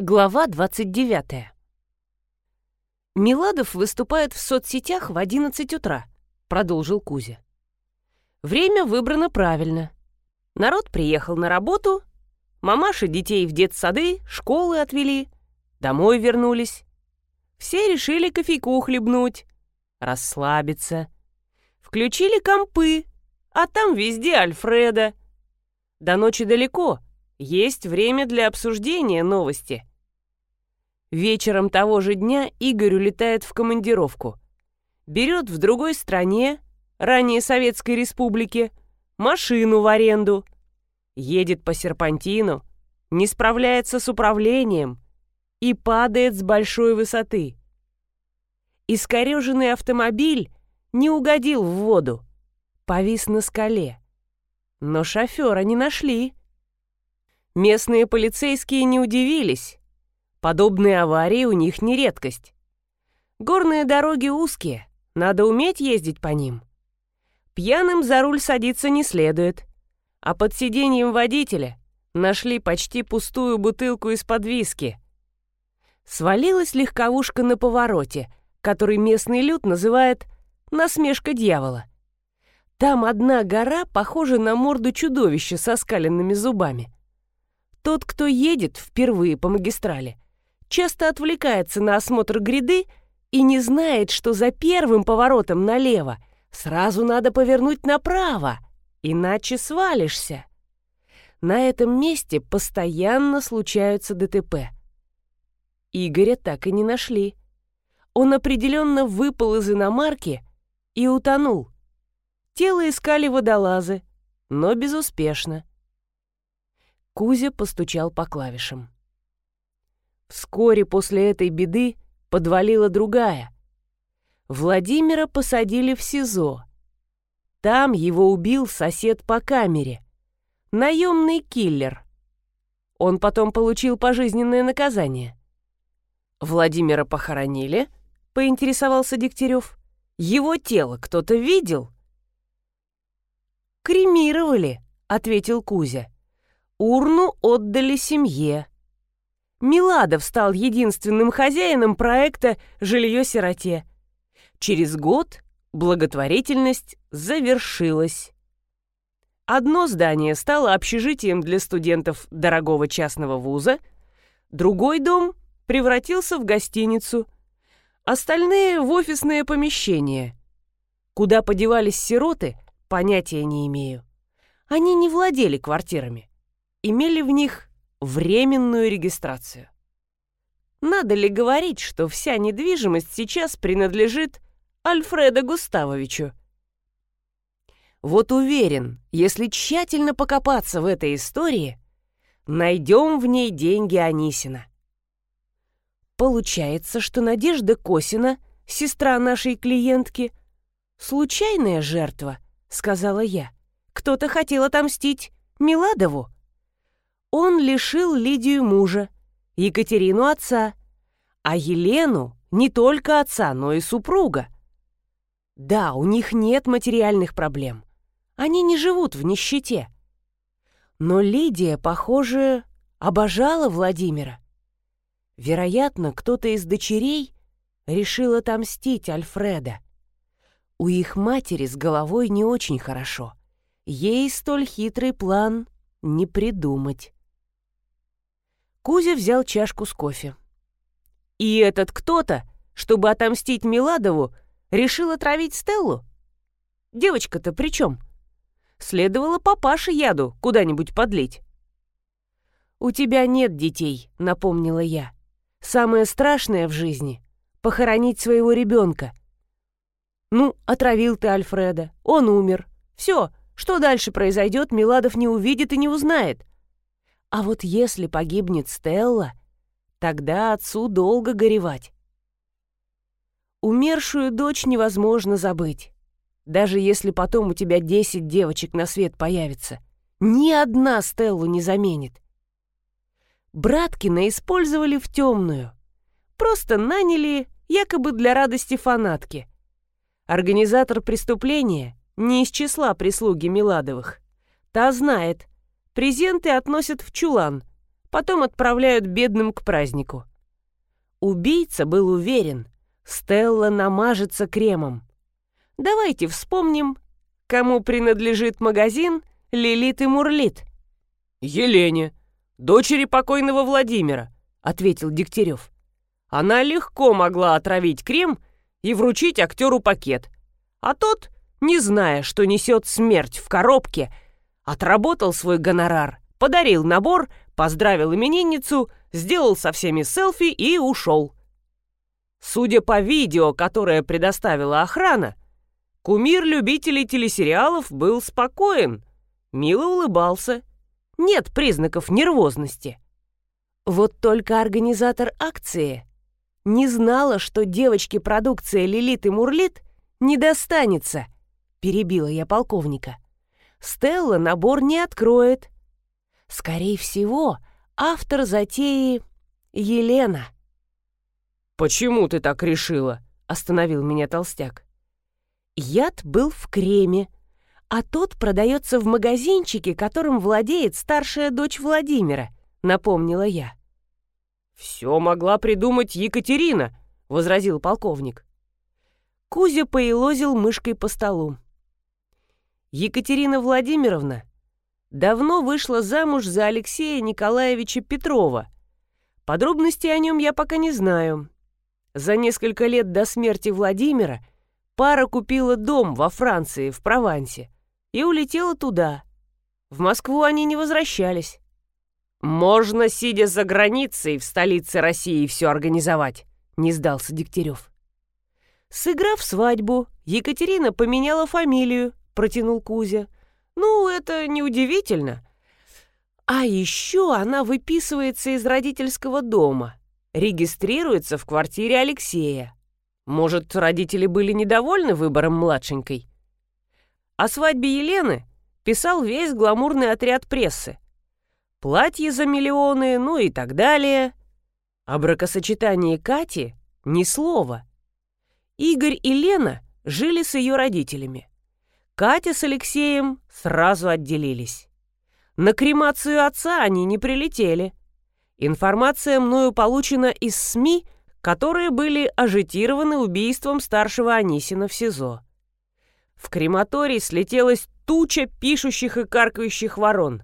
Глава 29. Миладов выступает в соцсетях в 11 утра, продолжил Кузя. Время выбрано правильно. Народ приехал на работу, мамаши детей в детсады, школы отвели, домой вернулись. Все решили кофейку хлебнуть, расслабиться. Включили компы, а там везде Альфреда. До ночи далеко, есть время для обсуждения новости. Вечером того же дня Игорь улетает в командировку. Берет в другой стране, ранее Советской Республике, машину в аренду. Едет по серпантину, не справляется с управлением и падает с большой высоты. Искореженный автомобиль не угодил в воду, повис на скале. Но шофера не нашли. Местные полицейские не удивились. Подобные аварии у них не редкость. Горные дороги узкие, надо уметь ездить по ним. Пьяным за руль садиться не следует. А под сиденьем водителя нашли почти пустую бутылку из-под виски. Свалилась легковушка на повороте, который местный люд называет «насмешка дьявола». Там одна гора похожа на морду чудовища со скаленными зубами. Тот, кто едет впервые по магистрали, часто отвлекается на осмотр гряды и не знает, что за первым поворотом налево сразу надо повернуть направо, иначе свалишься. На этом месте постоянно случаются ДТП. Игоря так и не нашли. Он определенно выпал из иномарки и утонул. Тело искали водолазы, но безуспешно. Кузя постучал по клавишам. Вскоре после этой беды подвалила другая. Владимира посадили в СИЗО. Там его убил сосед по камере. Наемный киллер. Он потом получил пожизненное наказание. «Владимира похоронили?» — поинтересовался Дегтярев. «Его тело кто-то видел?» «Кремировали», — ответил Кузя. «Урну отдали семье». Миладов стал единственным хозяином проекта «Жилье-сироте». Через год благотворительность завершилась. Одно здание стало общежитием для студентов дорогого частного вуза, другой дом превратился в гостиницу, остальные — в офисное помещение. Куда подевались сироты, понятия не имею. Они не владели квартирами, имели в них временную регистрацию. Надо ли говорить, что вся недвижимость сейчас принадлежит Альфреду Густавовичу? Вот уверен, если тщательно покопаться в этой истории, найдем в ней деньги Анисина. Получается, что Надежда Косина, сестра нашей клиентки, случайная жертва, сказала я. Кто-то хотел отомстить Миладову. Он лишил Лидию мужа, Екатерину отца, а Елену не только отца, но и супруга. Да, у них нет материальных проблем. Они не живут в нищете. Но Лидия, похоже, обожала Владимира. Вероятно, кто-то из дочерей решил отомстить Альфреда. У их матери с головой не очень хорошо. Ей столь хитрый план не придумать. Кузя взял чашку с кофе. И этот кто-то, чтобы отомстить Миладову, решил отравить Стеллу? Девочка-то при чем? Следовало папаше яду куда-нибудь подлить. «У тебя нет детей», — напомнила я. «Самое страшное в жизни — похоронить своего ребенка. Ну, отравил ты Альфреда, он умер. Все, что дальше произойдет, Миладов не увидит и не узнает. А вот если погибнет Стелла, тогда отцу долго горевать. Умершую дочь невозможно забыть. Даже если потом у тебя десять девочек на свет появится, ни одна Стеллу не заменит. Браткина использовали в темную. Просто наняли якобы для радости фанатки. Организатор преступления не из числа прислуги Миладовых. Та знает, Презенты относят в чулан, потом отправляют бедным к празднику. Убийца был уверен, Стелла намажется кремом. Давайте вспомним, кому принадлежит магазин «Лилит и Мурлит». «Елене, дочери покойного Владимира», — ответил Дегтярев. Она легко могла отравить крем и вручить актеру пакет. А тот, не зная, что несет смерть в коробке, отработал свой гонорар, подарил набор, поздравил именинницу, сделал со всеми селфи и ушел. Судя по видео, которое предоставила охрана, кумир любителей телесериалов был спокоен, мило улыбался. Нет признаков нервозности. Вот только организатор акции не знала, что девочке продукция «Лилит и Мурлит» не достанется, перебила я полковника. Стелла набор не откроет. Скорее всего, автор затеи Елена. «Почему ты так решила?» — остановил меня толстяк. Яд был в креме, а тот продается в магазинчике, которым владеет старшая дочь Владимира, напомнила я. «Все могла придумать Екатерина», — возразил полковник. Кузя поелозил мышкой по столу. Екатерина Владимировна давно вышла замуж за Алексея Николаевича Петрова. Подробностей о нем я пока не знаю. За несколько лет до смерти Владимира пара купила дом во Франции, в Провансе, и улетела туда. В Москву они не возвращались. «Можно, сидя за границей, в столице России все организовать», — не сдался Дегтярев. «Сыграв свадьбу, Екатерина поменяла фамилию», — протянул Кузя. «Ну, это неудивительно. А еще она выписывается из родительского дома, регистрируется в квартире Алексея. Может, родители были недовольны выбором младшенькой? О свадьбе Елены писал весь гламурный отряд прессы платье за миллионы, ну и так далее. О бракосочетании Кати ни слова. Игорь и Лена жили с ее родителями. Катя с Алексеем сразу отделились. На кремацию отца они не прилетели. Информация мною получена из СМИ, которые были ажитированы убийством старшего Анисина в СИЗО. В крематорий слетелась туча пишущих и каркающих ворон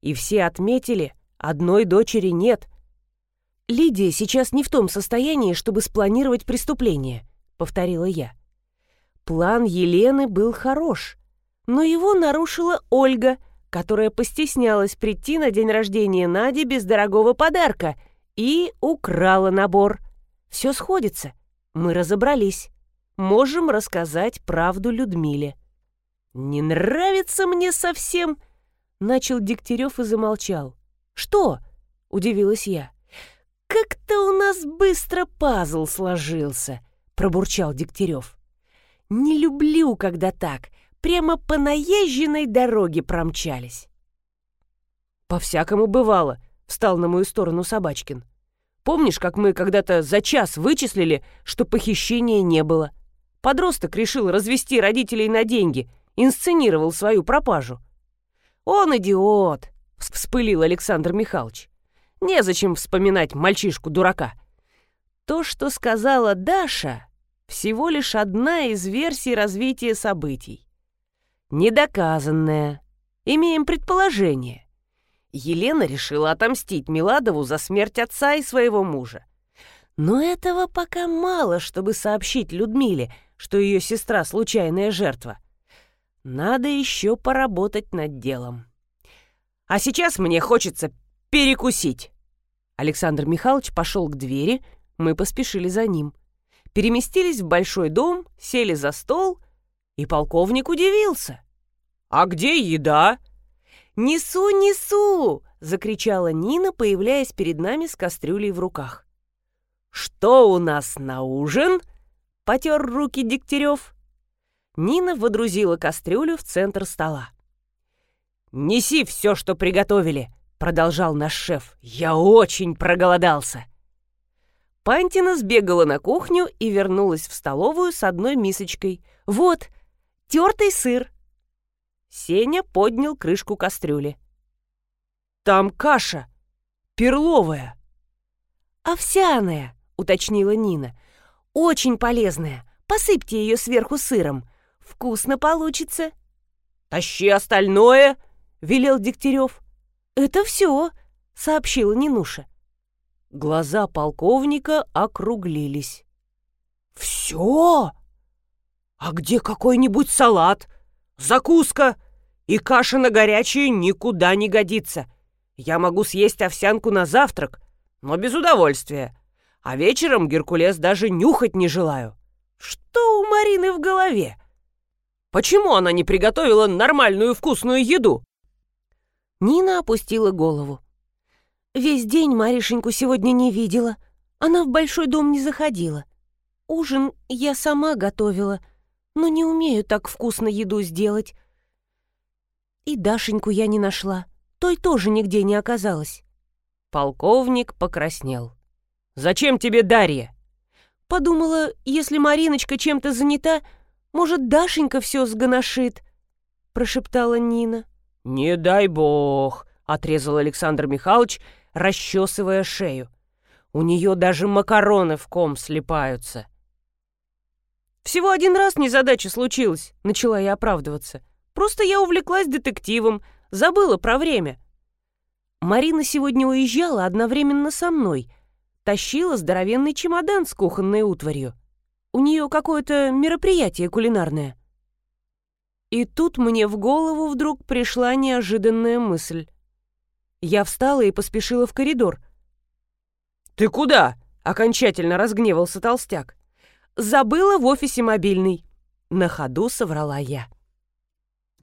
и все отметили, одной дочери нет. «Лидия сейчас не в том состоянии, чтобы спланировать преступление», — повторила я. План Елены был хорош, но его нарушила Ольга, которая постеснялась прийти на день рождения Нади без дорогого подарка и украла набор. Все сходится. Мы разобрались. Можем рассказать правду Людмиле. «Не нравится мне совсем», Начал Дегтярев и замолчал. «Что?» — удивилась я. «Как-то у нас быстро пазл сложился», — пробурчал Дегтярев. «Не люблю, когда так, прямо по наезженной дороге промчались». «По-всякому бывало», — встал на мою сторону Собачкин. «Помнишь, как мы когда-то за час вычислили, что похищения не было? Подросток решил развести родителей на деньги, инсценировал свою пропажу. «Он идиот!» — вспылил Александр Михайлович. «Незачем вспоминать мальчишку-дурака. То, что сказала Даша, всего лишь одна из версий развития событий. Недоказанная. Имеем предположение. Елена решила отомстить Миладову за смерть отца и своего мужа. Но этого пока мало, чтобы сообщить Людмиле, что ее сестра — случайная жертва. Надо еще поработать над делом. А сейчас мне хочется перекусить. Александр Михайлович пошел к двери, мы поспешили за ним. Переместились в большой дом, сели за стол, и полковник удивился. «А где еда?» «Несу, несу!» — закричала Нина, появляясь перед нами с кастрюлей в руках. «Что у нас на ужин?» — потер руки Дегтярев. Нина водрузила кастрюлю в центр стола. «Неси все, что приготовили», — продолжал наш шеф. «Я очень проголодался». Пантина сбегала на кухню и вернулась в столовую с одной мисочкой. «Вот, тертый сыр». Сеня поднял крышку кастрюли. «Там каша! перловая». «Овсяная», — уточнила Нина. «Очень полезная. Посыпьте ее сверху сыром. Вкусно получится». «Тащи остальное», — велел Дегтярев. «Это все», — сообщила Нинуша. Глаза полковника округлились. «Все? А где какой-нибудь салат? Закуска? И каша на горячее никуда не годится. Я могу съесть овсянку на завтрак, но без удовольствия. А вечером Геркулес даже нюхать не желаю. Что у Марины в голове? Почему она не приготовила нормальную вкусную еду?» Нина опустила голову. Весь день Маришеньку сегодня не видела. Она в большой дом не заходила. Ужин я сама готовила, но не умею так вкусно еду сделать. И Дашеньку я не нашла. Той тоже нигде не оказалась. Полковник покраснел. «Зачем тебе Дарья?» Подумала, если Мариночка чем-то занята, может, Дашенька все сгоношит, прошептала Нина. «Не дай бог», — отрезал Александр Михайлович, расчесывая шею. «У нее даже макароны в ком слипаются». «Всего один раз незадача случилась», — начала я оправдываться. «Просто я увлеклась детективом, забыла про время». Марина сегодня уезжала одновременно со мной, тащила здоровенный чемодан с кухонной утварью. У нее какое-то мероприятие кулинарное. И тут мне в голову вдруг пришла неожиданная мысль. Я встала и поспешила в коридор. «Ты куда?» — окончательно разгневался толстяк. «Забыла в офисе мобильный». На ходу соврала я.